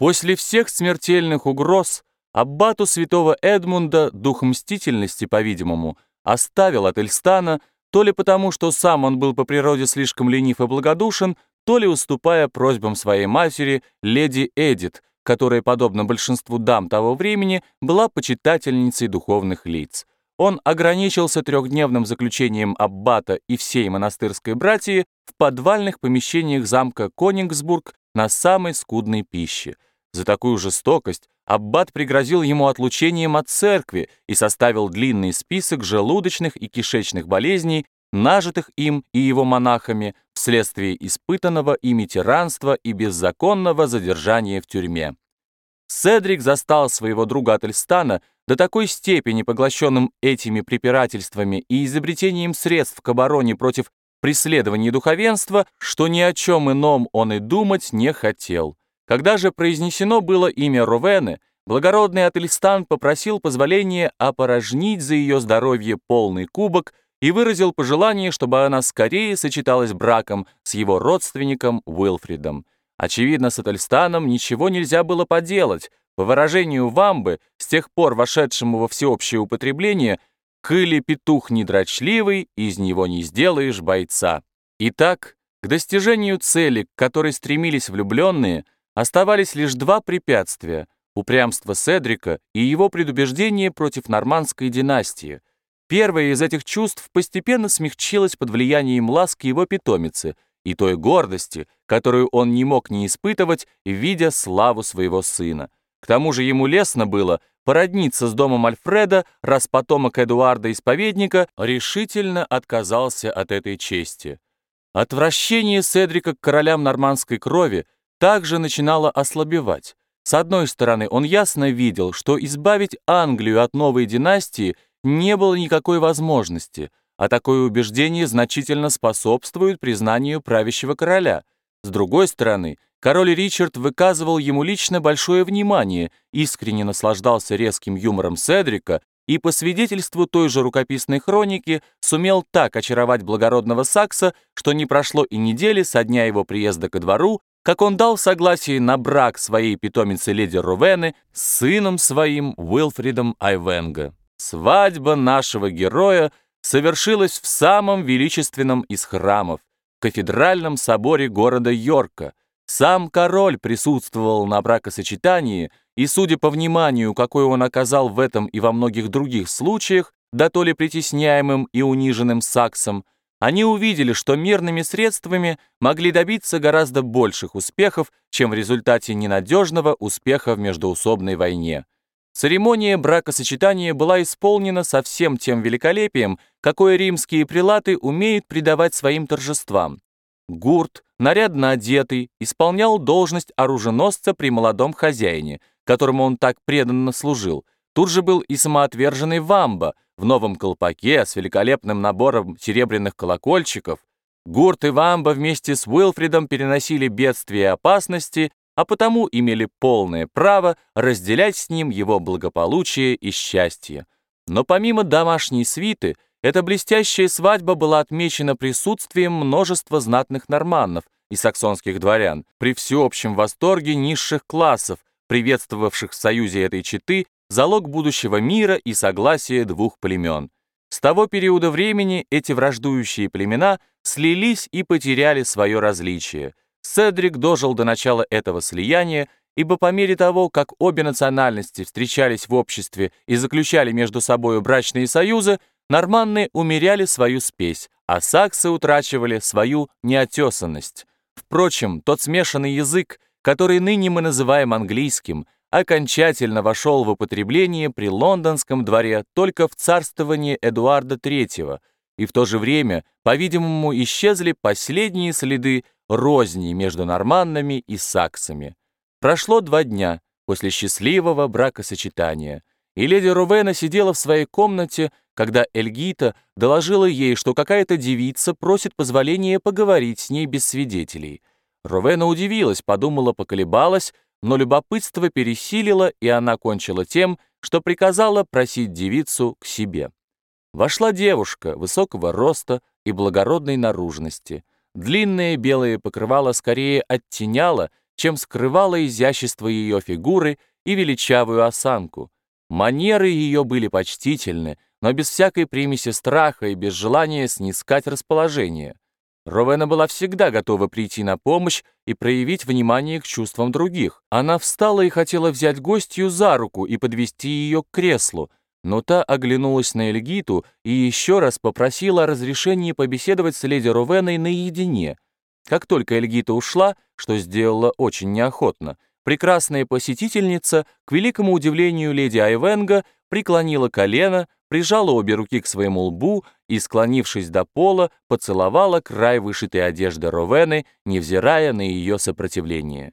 После всех смертельных угроз аббату святого Эдмунда дух мстительности, по-видимому, оставил от Эльстана, то ли потому, что сам он был по природе слишком ленив и благодушен, то ли уступая просьбам своей матери, леди Эдит, которая, подобно большинству дам того времени, была почитательницей духовных лиц. Он ограничился трехдневным заключением аббата и всей монастырской братьи в подвальных помещениях замка Конингсбург на самой скудной пище. За такую жестокость аббат пригрозил ему отлучением от церкви и составил длинный список желудочных и кишечных болезней, нажитых им и его монахами вследствие испытанного ими тиранства и беззаконного задержания в тюрьме. Седрик застал своего друга Ательстана до такой степени поглощенным этими препирательствами и изобретением средств к обороне против преследования духовенства, что ни о чем ином он и думать не хотел. Когда же произнесено было имя Ровены, благородный Ательстан попросил позволения опорожнить за ее здоровье полный кубок и выразил пожелание, чтобы она скорее сочеталась браком с его родственником Уилфридом. Очевидно, с Этельстаном ничего нельзя было поделать. По выражению Вамбы, с тех пор вошедшему во всеобщее употребление, «Кыли петух недрочливый, из него не сделаешь бойца». Итак, к достижению цели, к которой стремились влюбленные, оставались лишь два препятствия — упрямство Седрика и его предубеждение против нормандской династии — Первое из этих чувств постепенно смягчилось под влиянием ласки его питомицы и той гордости, которую он не мог не испытывать, видя славу своего сына. К тому же ему лестно было породниться с домом Альфреда, раз потомок Эдуарда Исповедника решительно отказался от этой чести. Отвращение Седрика к королям нормандской крови также начинало ослабевать. С одной стороны, он ясно видел, что избавить Англию от новой династии – не было никакой возможности, а такое убеждение значительно способствует признанию правящего короля. С другой стороны, король Ричард выказывал ему лично большое внимание, искренне наслаждался резким юмором Седрика и, по свидетельству той же рукописной хроники, сумел так очаровать благородного Сакса, что не прошло и недели со дня его приезда ко двору, как он дал согласие на брак своей питомицы леди Рувены с сыном своим Уилфридом Айвенга. Свадьба нашего героя совершилась в самом величественном из храмов, в кафедральном соборе города Йорка. Сам король присутствовал на бракосочетании, и, судя по вниманию, какое он оказал в этом и во многих других случаях, да то ли притесняемым и униженным саксом, они увидели, что мирными средствами могли добиться гораздо больших успехов, чем в результате ненадежного успеха в междоусобной войне. Церемония бракосочетания была исполнена со всем тем великолепием, какое римские прилаты умеют придавать своим торжествам. Гурт, нарядно одетый, исполнял должность оруженосца при молодом хозяине, которому он так преданно служил. Тут же был и самоотверженный Вамба в новом колпаке с великолепным набором серебряных колокольчиков. Гурт и Вамба вместе с Уилфридом переносили бедствия и опасности а потому имели полное право разделять с ним его благополучие и счастье. Но помимо домашней свиты, эта блестящая свадьба была отмечена присутствием множества знатных норманнов и саксонских дворян, при всеобщем восторге низших классов, приветствовавших в союзе этой четы залог будущего мира и согласия двух племен. С того периода времени эти враждующие племена слились и потеряли свое различие – Седрик дожил до начала этого слияния, ибо по мере того, как обе национальности встречались в обществе и заключали между собой брачные союзы, норманны умеряли свою спесь, а саксы утрачивали свою неотесанность. Впрочем, тот смешанный язык, который ныне мы называем английским, окончательно вошел в употребление при лондонском дворе только в царствовании Эдуарда III, и в то же время, по-видимому, исчезли последние следы розни между норманнами и саксами. Прошло два дня после счастливого бракосочетания, и леди Рувена сидела в своей комнате, когда Эльгита доложила ей, что какая-то девица просит позволения поговорить с ней без свидетелей. Рувена удивилась, подумала, поколебалась, но любопытство пересилило, и она кончила тем, что приказала просить девицу к себе. Вошла девушка высокого роста и благородной наружности. Длинное белое покрывало скорее оттеняло, чем скрывало изящество ее фигуры и величавую осанку. Манеры ее были почтительны, но без всякой примеси страха и без желания снискать расположение. Ровена была всегда готова прийти на помощь и проявить внимание к чувствам других. Она встала и хотела взять гостью за руку и подвести ее к креслу, но та оглянулась на Эльгиту и еще раз попросила разрешения побеседовать с леди Ровеной наедине. Как только Эльгита ушла, что сделала очень неохотно, прекрасная посетительница, к великому удивлению леди Айвенга, преклонила колено, прижала обе руки к своему лбу и, склонившись до пола, поцеловала край вышитой одежды Ровены, невзирая на ее сопротивление.